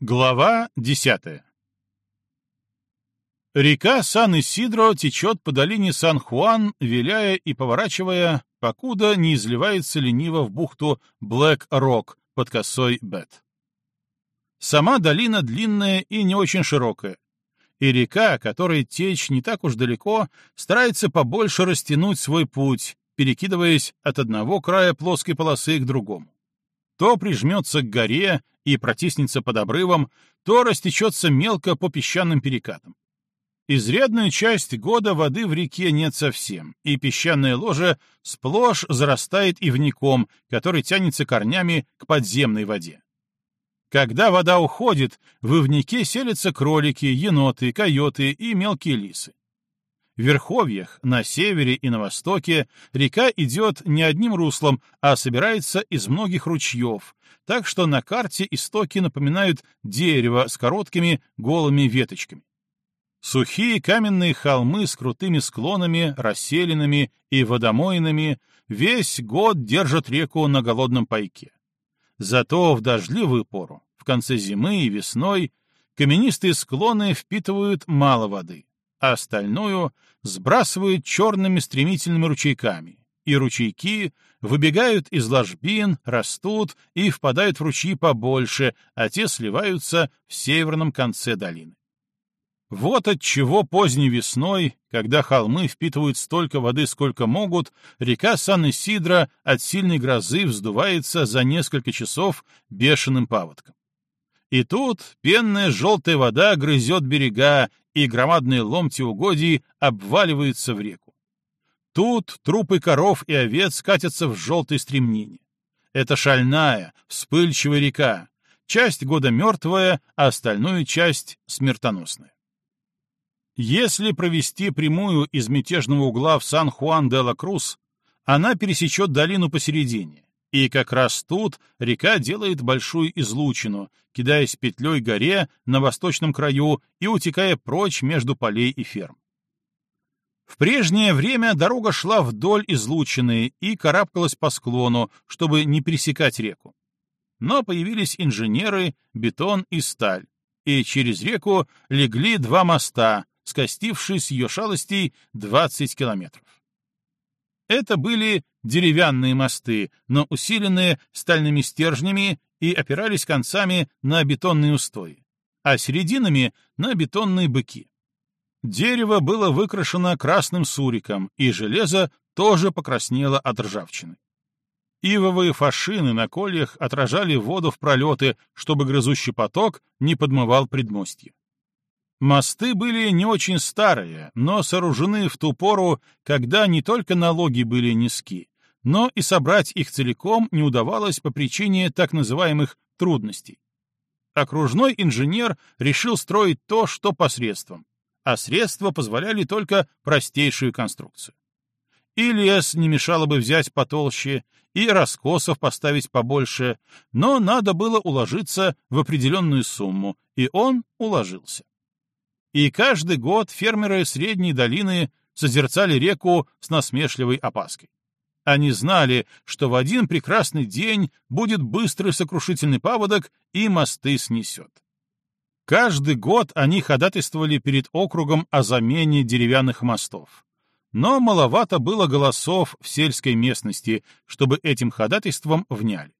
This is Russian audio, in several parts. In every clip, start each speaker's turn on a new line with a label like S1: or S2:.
S1: Глава десятая Река Сан-Исидро течет по долине Сан-Хуан, виляя и поворачивая, покуда не изливается лениво в бухту Блэк-Рок под косой Бет. Сама долина длинная и не очень широкая, и река, которой течь не так уж далеко, старается побольше растянуть свой путь, перекидываясь от одного края плоской полосы к другому. То прижмется к горе и протиснется под обрывом, то растечется мелко по песчаным перекатам. Изрядную часть года воды в реке нет совсем, и песчаное ложе сплошь зарастает ивником, который тянется корнями к подземной воде. Когда вода уходит, в ивнике селятся кролики, еноты, койоты и мелкие лисы. В верховьях, на севере и на востоке, река идет не одним руслом, а собирается из многих ручьев, так что на карте истоки напоминают дерево с короткими голыми веточками. Сухие каменные холмы с крутыми склонами, расселенными и водомойными весь год держат реку на голодном пайке. Зато в дождливую пору, в конце зимы и весной, каменистые склоны впитывают мало воды, а остальную сбрасывают черными стремительными ручейками, и ручейки выбегают из ложбин, растут и впадают в ручьи побольше, а те сливаются в северном конце долины. Вот от чего поздней весной, когда холмы впитывают столько воды, сколько могут, река Сан-Исидро от сильной грозы вздувается за несколько часов бешеным паводком. И тут пенная желтая вода грызет берега, и громадные ломти угодий обваливаются в реку. Тут трупы коров и овец катятся в желтой стремнине. Это шальная, вспыльчивая река, часть года мертвая, а остальную часть смертоносная. Если провести прямую из мятежного угла в Сан-Хуан-де-ла-Крус, она пересечет долину посередине, и как раз тут река делает большую излучину, кидаясь петлей горе на восточном краю и утекая прочь между полей и ферм. В прежнее время дорога шла вдоль излучины и карабкалась по склону, чтобы не пересекать реку. Но появились инженеры, бетон и сталь, и через реку легли два моста, скостивший с ее шалостей 20 километров. Это были деревянные мосты, но усиленные стальными стержнями и опирались концами на бетонные устои, а серединами — на бетонные быки. Дерево было выкрашено красным суриком, и железо тоже покраснело от ржавчины. Ивовые фашины на кольях отражали воду в пролеты, чтобы грызущий поток не подмывал предмостье. Мосты были не очень старые, но сооружены в ту пору, когда не только налоги были низки, но и собрать их целиком не удавалось по причине так называемых трудностей. Окружной инженер решил строить то, что посредством, а средства позволяли только простейшую конструкцию. И лес не мешало бы взять потолще, и раскосов поставить побольше, но надо было уложиться в определенную сумму, и он уложился. И каждый год фермеры Средней долины созерцали реку с насмешливой опаской. Они знали, что в один прекрасный день будет быстрый сокрушительный паводок и мосты снесет. Каждый год они ходатайствовали перед округом о замене деревянных мостов. Но маловато было голосов в сельской местности, чтобы этим ходатайством вняли.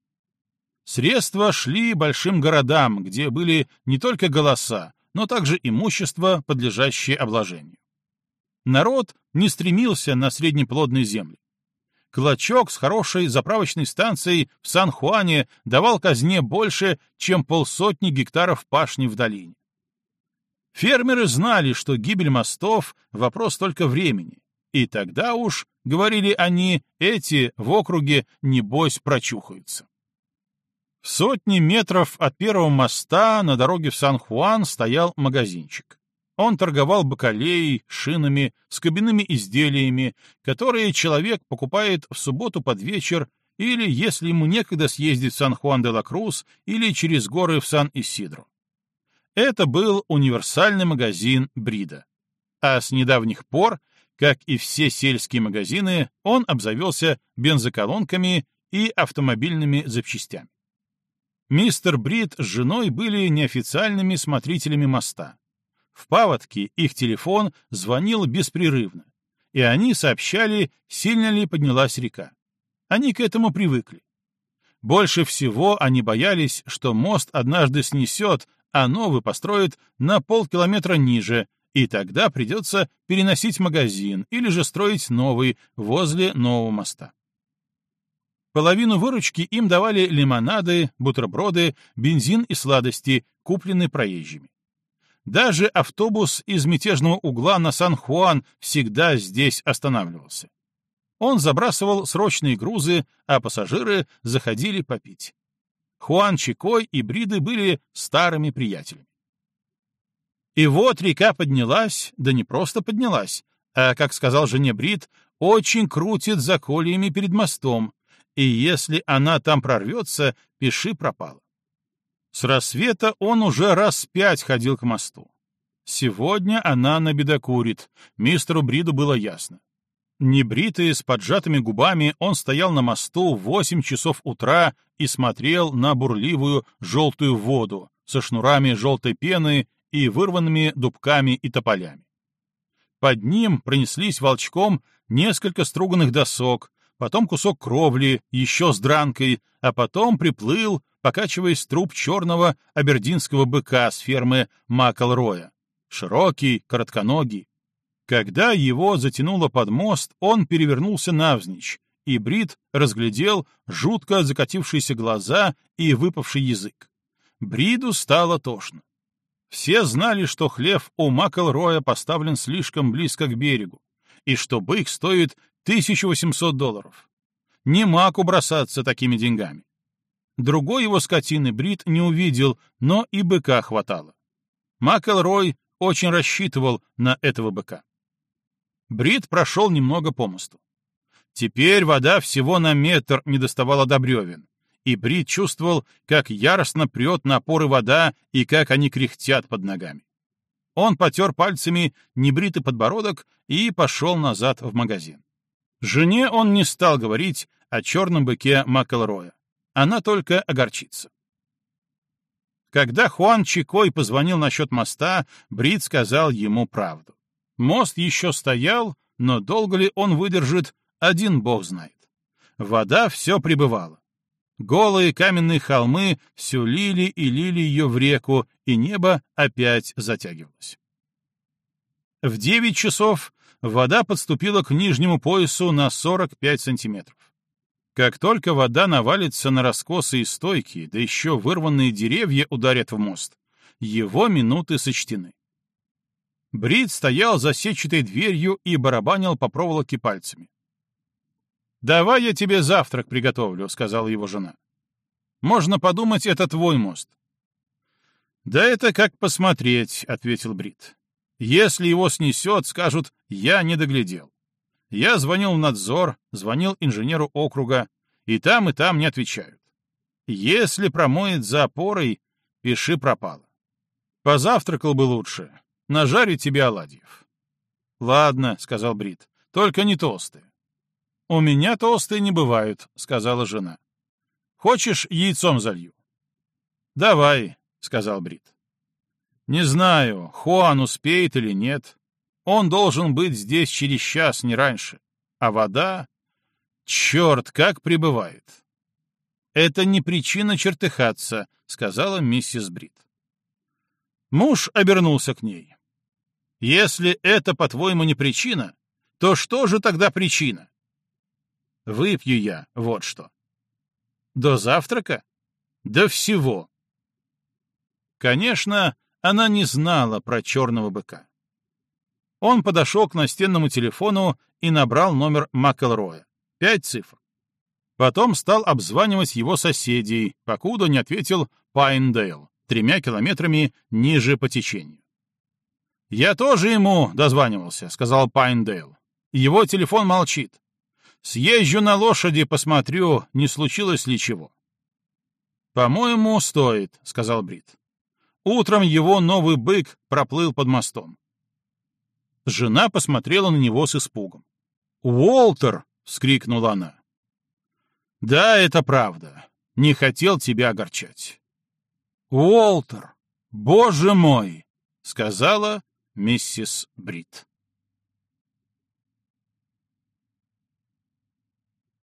S1: Средства шли большим городам, где были не только голоса, но также имущество, подлежащее обложению. Народ не стремился на среднеплодные земли. Клочок с хорошей заправочной станцией в Сан-Хуане давал казне больше, чем полсотни гектаров пашни в долине. Фермеры знали, что гибель мостов — вопрос только времени, и тогда уж, говорили они, эти в округе, небось, прочухаются. В сотни метров от первого моста на дороге в Сан-Хуан стоял магазинчик. Он торговал бакалеей, шинами, скобяными изделиями, которые человек покупает в субботу под вечер или, если ему некогда съездить в Сан-Хуан-де-ла-Крус или через горы в Сан-Исидро. Это был универсальный магазин Брида. А с недавних пор, как и все сельские магазины, он обзавелся бензоколонками и автомобильными запчастями. Мистер Брит с женой были неофициальными смотрителями моста. В паводке их телефон звонил беспрерывно, и они сообщали, сильно ли поднялась река. Они к этому привыкли. Больше всего они боялись, что мост однажды снесет, а новый построят на полкилометра ниже, и тогда придется переносить магазин или же строить новый возле нового моста. Половину выручки им давали лимонады, бутерброды, бензин и сладости, купленные проезжими. Даже автобус из мятежного угла на Сан-Хуан всегда здесь останавливался. Он забрасывал срочные грузы, а пассажиры заходили попить. Хуан Чикой и Бриды были старыми приятелями. И вот река поднялась, да не просто поднялась, а, как сказал жене Брид, очень крутит за колиями перед мостом, и если она там прорвется, пиши пропало. С рассвета он уже раз пять ходил к мосту. Сегодня она набедокурит, мистеру Бриду было ясно. Небритый, с поджатыми губами, он стоял на мосту в восемь часов утра и смотрел на бурливую желтую воду со шнурами желтой пены и вырванными дубками и тополями. Под ним пронеслись волчком несколько струганных досок, потом кусок кровли, еще с дранкой, а потом приплыл, покачиваясь труп черного абердинского быка с фермы Макалроя. Широкий, коротконогий, когда его затянуло под мост, он перевернулся навзничь, и Брит разглядел жутко закатившиеся глаза и выпавший язык. Бриду стало тошно. Все знали, что хлев у Макэлроя поставлен слишком близко к берегу, и что бык стоит 1800 долларов. Не Маку бросаться такими деньгами. Другой его скотины Брит не увидел, но и быка хватало. Макэлрой очень рассчитывал на этого быка. Брит прошел немного по мосту. Теперь вода всего на метр не доставала до бревен, и Брит чувствовал, как яростно прет напоры вода и как они кряхтят под ногами. Он потер пальцами небритый подбородок и пошел назад в магазин. Жене он не стал говорить о черном быке Макэлроя. Она только огорчится. Когда Хуан Чикой позвонил насчет моста, Брит сказал ему правду. Мост еще стоял, но долго ли он выдержит, один бог знает. Вода все прибывала. Голые каменные холмы все лили и лили ее в реку, и небо опять затягивалось. В девять часов вода подступила к нижнему поясу на 45 сантиметров. Как только вода навалится на раскосы и стойки, да еще вырванные деревья ударят в мост, его минуты сочтены. Брит стоял за сетчатой дверью и барабанил по проволоке пальцами. «Давай я тебе завтрак приготовлю», — сказала его жена. «Можно подумать, это твой мост». «Да это как посмотреть», — ответил Брит. «Если его снесет, скажут, я не доглядел. Я звонил в надзор, звонил инженеру округа, и там, и там не отвечают. Если промоет за опорой, пиши пропало. Позавтракал бы лучше, Нажарю тебе оладьев. — Ладно, — сказал Брит, — только не толстые. — У меня толстые не бывают, — сказала жена. — Хочешь, яйцом залью? — Давай, — сказал Брит. — Не знаю, Хуан успеет или нет. Он должен быть здесь через час, не раньше. А вода... Черт, как прибывает. — Это не причина чертыхаться, — сказала миссис Брит. Муж обернулся к ней. Если это, по-твоему, не причина, то что же тогда причина? Выпью я, вот что. До завтрака? До всего. Конечно, она не знала про черного быка. Он подошел к настенному телефону и набрал номер Макэлроя. Пять цифр. Потом стал обзванивать его соседей, покуда не ответил Пайндейл, тремя километрами ниже по течению. «Я тоже ему дозванивался», — сказал Пайндейл. «Его телефон молчит. Съезжу на лошади, посмотрю, не случилось ли чего». «По-моему, стоит», — сказал Брит. Утром его новый бык проплыл под мостом. Жена посмотрела на него с испугом. «Уолтер!» — вскрикнула она. «Да, это правда. Не хотел тебя огорчать. Уолтер, боже мой!» — сказала миссис Брит.